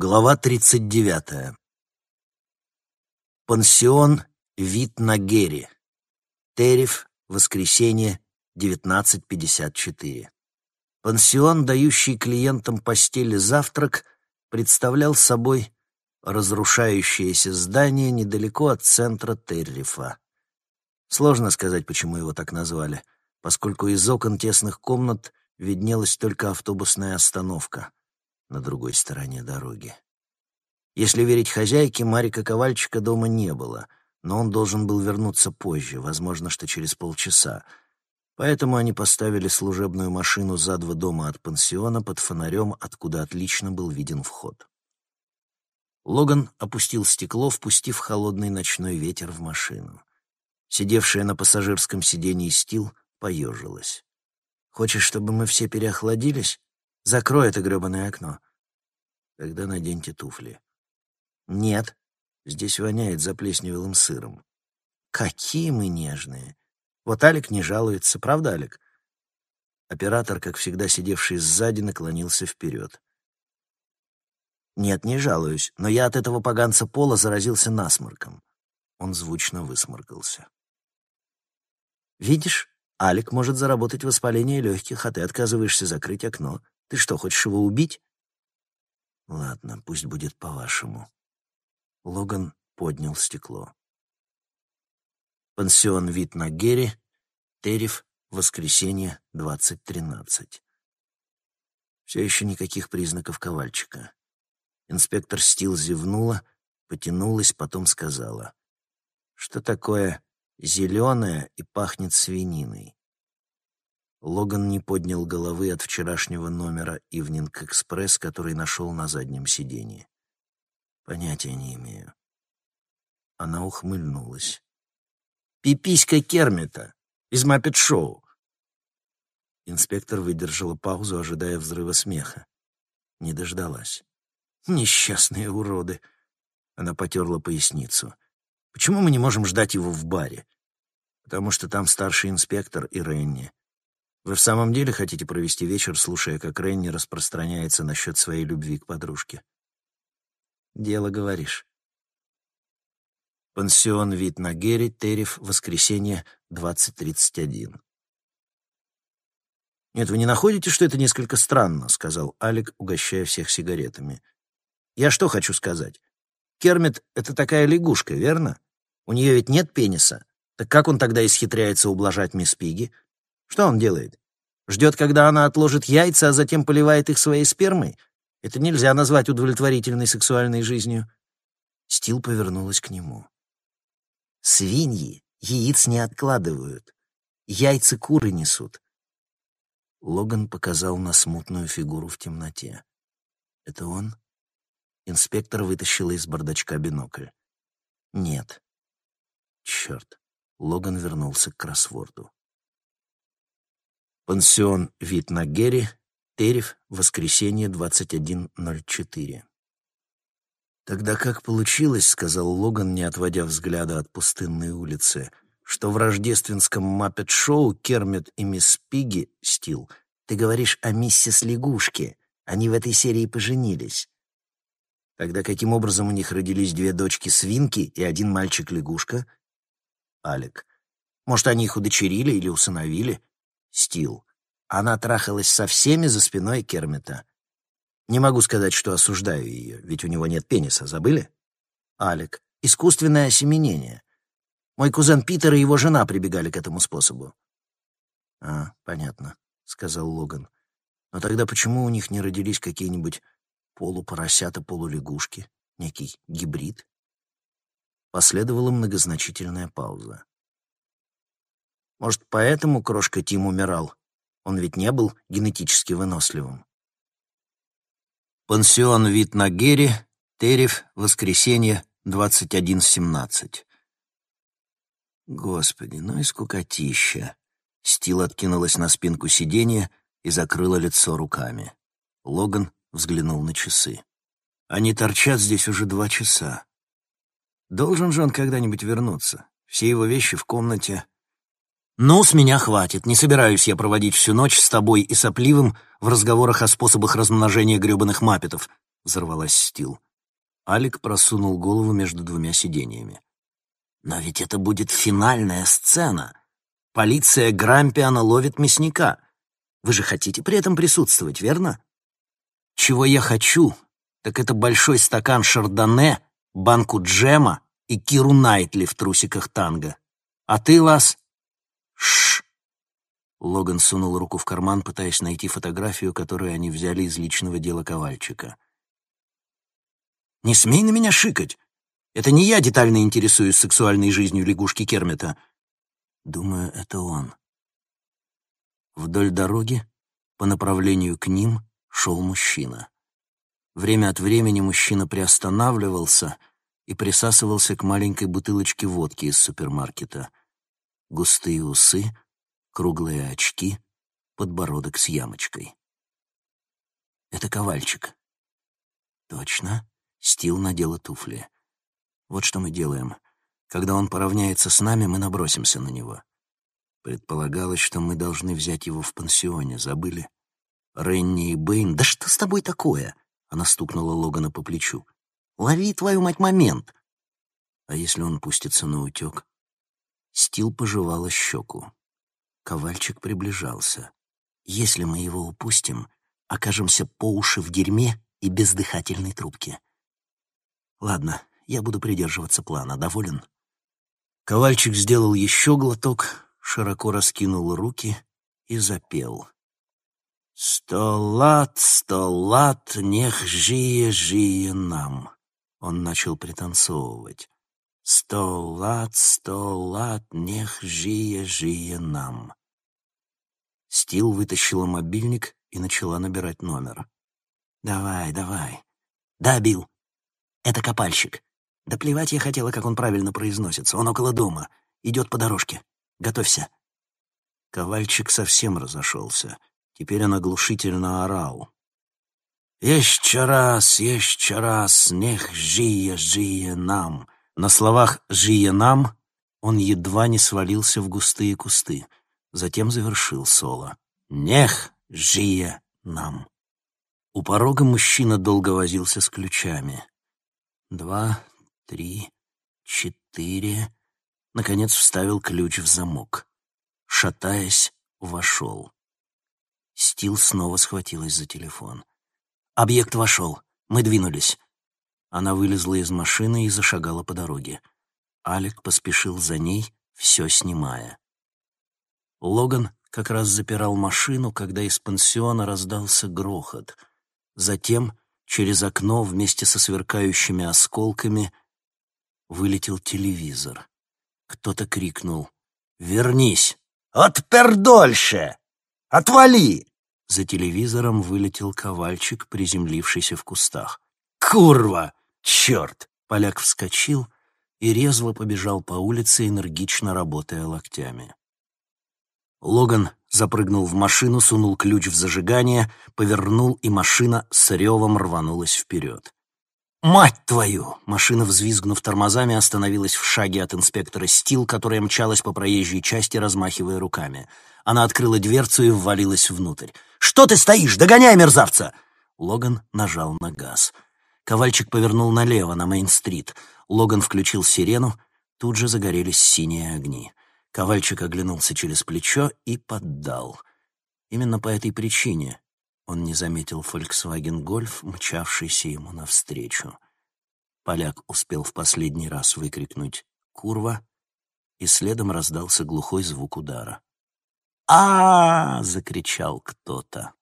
Глава 39. Пансион «Вид на Герри». Терев, воскресенье, 19.54. Пансион, дающий клиентам постели завтрак, представлял собой разрушающееся здание недалеко от центра Террифа. Сложно сказать, почему его так назвали, поскольку из окон тесных комнат виднелась только автобусная остановка — на другой стороне дороги. Если верить хозяйке, Марика Ковальчика дома не было, но он должен был вернуться позже, возможно, что через полчаса. Поэтому они поставили служебную машину за два дома от пансиона под фонарем, откуда отлично был виден вход. Логан опустил стекло, впустив холодный ночной ветер в машину. Сидевшая на пассажирском сиденье Стил поежилась. «Хочешь, чтобы мы все переохладились?» Закрой это гребаное окно. Тогда наденьте туфли. Нет, здесь воняет заплесневелым сыром. Какие мы нежные. Вот Алик не жалуется, правда, Алик? Оператор, как всегда сидевший сзади, наклонился вперед. «Нет, не жалуюсь, но я от этого поганца Пола заразился насморком». Он звучно высморкался. «Видишь, Алик может заработать воспаление легких, а ты отказываешься закрыть окно. Ты что, хочешь его убить? Ладно, пусть будет по-вашему. Логан поднял стекло. Пансион «Вид на Герри», Терев, воскресенье, 20.13. Все еще никаких признаков ковальчика. Инспектор Стил зевнула, потянулась, потом сказала. Что такое зеленое и пахнет свининой? Логан не поднял головы от вчерашнего номера «Ивнинг Экспресс», который нашел на заднем сиденье. Понятия не имею. Она ухмыльнулась. «Пиписька Кермита из Маппет-шоу!» Инспектор выдержала паузу, ожидая взрыва смеха. Не дождалась. «Несчастные уроды!» Она потерла поясницу. «Почему мы не можем ждать его в баре?» «Потому что там старший инспектор и Ренни. Вы в самом деле хотите провести вечер, слушая, как Ренни распространяется насчет своей любви к подружке? Дело говоришь. Пансион «Вид на Герри», Терев, воскресенье, 20.31. «Нет, вы не находите, что это несколько странно?» — сказал Алик, угощая всех сигаретами. «Я что хочу сказать? Кермит — это такая лягушка, верно? У нее ведь нет пениса. Так как он тогда исхитряется ублажать мисс Пиги? Что он делает? Ждет, когда она отложит яйца, а затем поливает их своей спермой? Это нельзя назвать удовлетворительной сексуальной жизнью. Стил повернулась к нему. Свиньи яиц не откладывают. Яйца куры несут. Логан показал на смутную фигуру в темноте. «Это он?» Инспектор вытащил из бардачка бинокль. «Нет». «Черт». Логан вернулся к кроссворду. Пансион «Вид на Герри», Терев, воскресенье, 21.04. «Тогда как получилось, — сказал Логан, не отводя взгляда от пустынной улицы, — что в рождественском Маппет-шоу Кермит и мисс Пиги, Стил, ты говоришь о миссис Лягушке, они в этой серии поженились. Тогда каким образом у них родились две дочки-свинки и один мальчик-лягушка? Алик. Может, они их удочерили или усыновили? Стил. Она трахалась со всеми за спиной Кермита. Не могу сказать, что осуждаю ее, ведь у него нет пениса, забыли? Алик. Искусственное осеменение. Мой кузен Питер и его жена прибегали к этому способу. А, понятно, сказал Логан. Но тогда почему у них не родились какие-нибудь полупоросята, полулягушки, некий гибрид? Последовала многозначительная пауза. Может, поэтому крошка Тим умирал? Он ведь не был генетически выносливым. Пансион «Вид на Герри», Терев, воскресенье, 21.17. Господи, ну и скукотища. Стил откинулась на спинку сиденья и закрыла лицо руками. Логан взглянул на часы. Они торчат здесь уже два часа. Должен же он когда-нибудь вернуться. Все его вещи в комнате, «Ну, с меня хватит. Не собираюсь я проводить всю ночь с тобой и сопливым в разговорах о способах размножения грёбаных маппетов», взорвалась Стил. Алик просунул голову между двумя сиденьями. «Но ведь это будет финальная сцена. Полиция Грампиана ловит мясника. Вы же хотите при этом присутствовать, верно? Чего я хочу, так это большой стакан шардоне, банку джема и Киру Найтли в трусиках танго. А ты, Лас? Шш. Логан сунул руку в карман, пытаясь найти фотографию, которую они взяли из личного дела Ковальчика. «Не смей на меня шикать! Это не я детально интересуюсь сексуальной жизнью лягушки Кермета. Думаю, это он. Вдоль дороги, по направлению к ним, шел мужчина. Время от времени мужчина приостанавливался и присасывался к маленькой бутылочке водки из супермаркета. Густые усы, круглые очки, подбородок с ямочкой. Это ковальчик. Точно. Стил надела туфли. Вот что мы делаем. Когда он поравняется с нами, мы набросимся на него. Предполагалось, что мы должны взять его в пансионе, забыли? Ренни и Бэйн... Да что с тобой такое? Она стукнула Логана по плечу. Лови, твою мать, момент! А если он пустится на утек? Стил пожевала щеку. Ковальчик приближался. Если мы его упустим, окажемся по уши в дерьме и бездыхательной трубке. Ладно, я буду придерживаться плана. Доволен?» Ковальчик сделал еще глоток, широко раскинул руки и запел. «Сто лат, сто лат, нех жие, жие нам!» Он начал пританцовывать. «Сто лат, сто лат, нех жие, жие нам!» Стил вытащила мобильник и начала набирать номер. «Давай, давай. Да, Билл. Это копальщик. Да плевать я хотела, как он правильно произносится. Он около дома. Идет по дорожке. Готовься. Ковальчик совсем разошелся. Теперь он оглушительно орал. «Еще раз, еще раз, нех жие, жие нам». На словах «жие нам» он едва не свалился в густые кусты. Затем завершил соло. «Нех жие нам». У порога мужчина долго возился с ключами. Два, три, четыре. Наконец вставил ключ в замок. Шатаясь, вошел. Стил снова схватилась за телефон. «Объект вошел. Мы двинулись». Она вылезла из машины и зашагала по дороге. Алик поспешил за ней, все снимая. Логан как раз запирал машину, когда из пансиона раздался грохот. Затем через окно вместе со сверкающими осколками вылетел телевизор. Кто-то крикнул «Вернись! Отпердольше! Отвали!» За телевизором вылетел ковальчик, приземлившийся в кустах. «Курва! Черт!» Поляк вскочил и резво побежал по улице, энергично работая локтями. Логан запрыгнул в машину, сунул ключ в зажигание, повернул, и машина с ревом рванулась вперед. «Мать твою!» Машина, взвизгнув тормозами, остановилась в шаге от инспектора Стил, которая мчалась по проезжей части, размахивая руками. Она открыла дверцу и ввалилась внутрь. «Что ты стоишь? Догоняй мерзавца!» Логан нажал на газ. Ковальчик повернул налево, на Мейн-стрит. Логан включил сирену. Тут же загорелись синие огни. Ковальчик оглянулся через плечо и поддал. Именно по этой причине он не заметил Volkswagen Golf, мчавшийся ему навстречу. Поляк успел в последний раз выкрикнуть «Курва!» и следом раздался глухой звук удара. А, закричал кто-то.